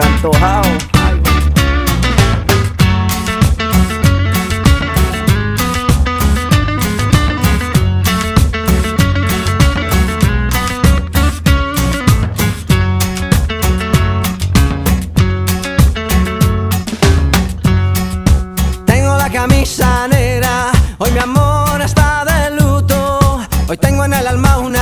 antojado. Tengo la camisa negra, hoy mi amor está de luto. Hoy tengo en el alma una